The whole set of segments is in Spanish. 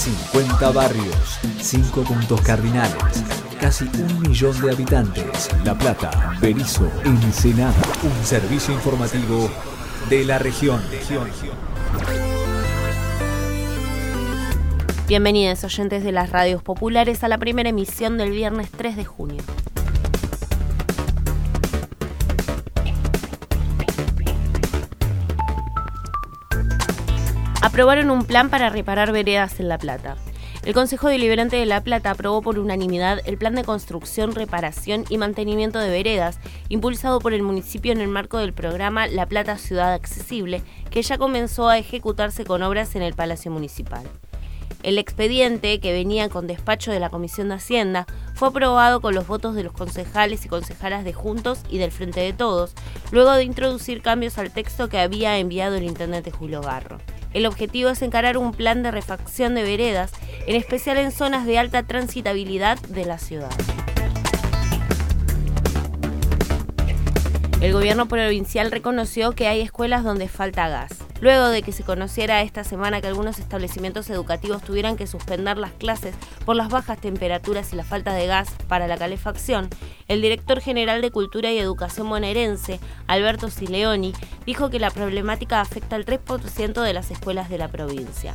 50 barrios, 5 puntos cardinales, casi un millón de habitantes. La Plata, Berizo, Ensenada. Un servicio informativo de la región. Bienvenidos oyentes de las radios populares a la primera emisión del viernes 3 de junio. Aprobaron un plan para reparar veredas en La Plata. El Consejo Deliberante de La Plata aprobó por unanimidad el plan de construcción, reparación y mantenimiento de veredas, impulsado por el municipio en el marco del programa La Plata Ciudad Accesible, que ya comenzó a ejecutarse con obras en el Palacio Municipal. El expediente, que venía con despacho de la Comisión de Hacienda, fue aprobado con los votos de los concejales y concejalas de Juntos y del Frente de Todos, luego de introducir cambios al texto que había enviado el intendente Julio Garro. El objetivo es encarar un plan de refacción de veredas, en especial en zonas de alta transitabilidad de la ciudad. El gobierno provincial reconoció que hay escuelas donde falta gas. Luego de que se conociera esta semana que algunos establecimientos educativos tuvieran que suspender las clases por las bajas temperaturas y la falta de gas para la calefacción, el director general de Cultura y Educación bonaerense, Alberto Sileoni, dijo que la problemática afecta al 3% de las escuelas de la provincia.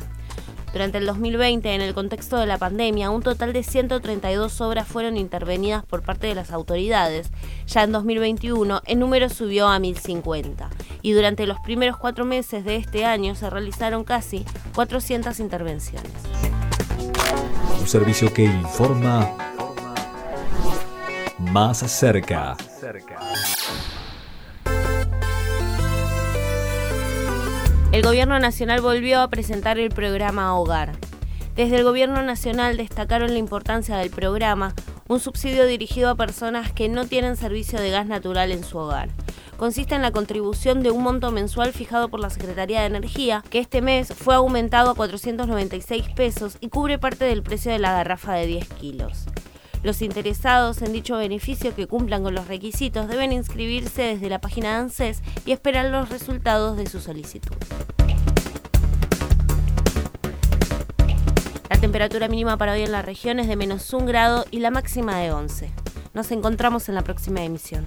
Durante el 2020, en el contexto de la pandemia, un total de 132 obras fueron intervenidas por parte de las autoridades. Ya en 2021, el número subió a 1050. Y durante los primeros cuatro meses de este año se realizaron casi 400 intervenciones. Un servicio que informa más cerca. el Gobierno Nacional volvió a presentar el programa Hogar. Desde el Gobierno Nacional destacaron la importancia del programa, un subsidio dirigido a personas que no tienen servicio de gas natural en su hogar. Consiste en la contribución de un monto mensual fijado por la Secretaría de Energía, que este mes fue aumentado a 496 pesos y cubre parte del precio de la garrafa de 10 kilos. Los interesados en dicho beneficio que cumplan con los requisitos deben inscribirse desde la página de ANSES y esperar los resultados de su solicitud. La temperatura mínima para hoy en la región es de menos un grado y la máxima de 11. Nos encontramos en la próxima emisión.